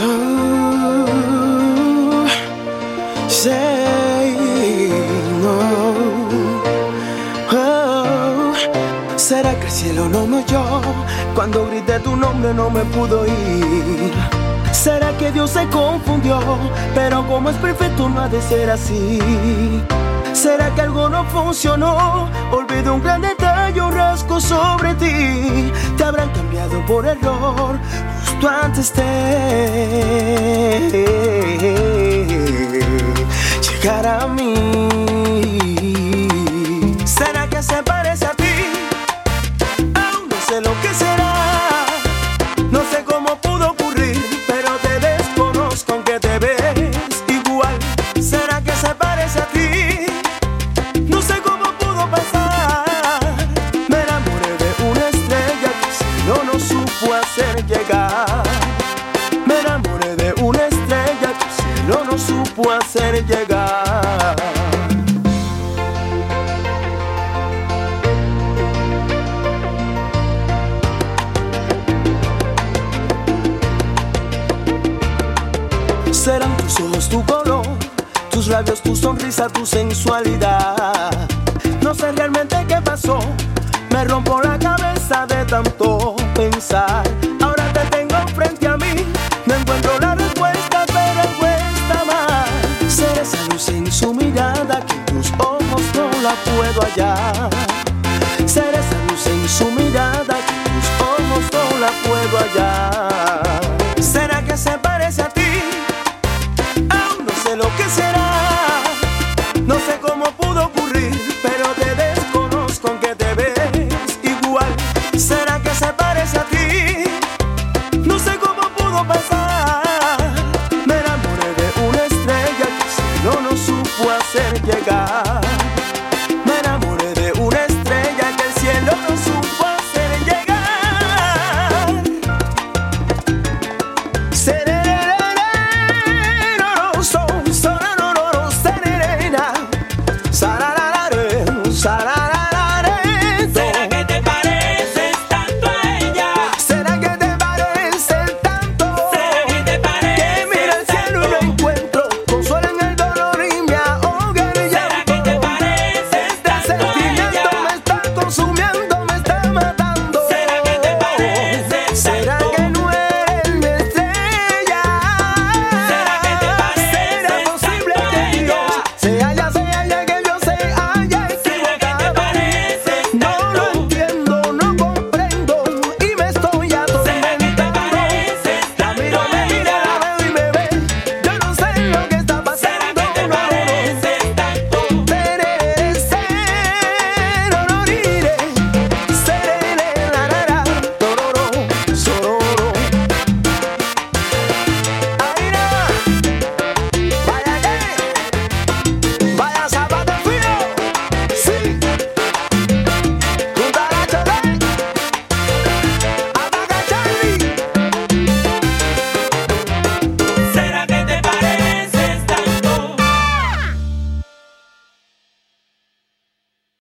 Oh, ¿Será que el cielo no me oyó? Cuando grité tu nombre no me pudo ir. ¿Será que Dios se confundió? Pero como es perfecto no ha de ser así. ¿Será que algo no funcionó? Olvidé un gran detalle, un rasgo sobre ti. Te habrán cambiado por error antes de llegar a mí. ¿Será que se parece a ti? Aún no sé lo que será. No sé cómo pudo ocurrir, pero te desconozco aunque te ves igual. ¿Será que se parece a ti? No sé cómo pudo pasar. Me enamoré de una estrella que el cielo no supo hacer hacer llegar. Serán tus ojos tu color, tus labios tu sonrisa, tu sensualidad. No sé realmente qué pasó, me rompo la cabeza de tanto pensar. Su mirada que en tus ojos no la puedo hallar. Ser esa luz en su mirada que en tus ojos no la puedo hallar. ¿Será que se parece a ti? Aún no sé lo que será. supo hacer llegar.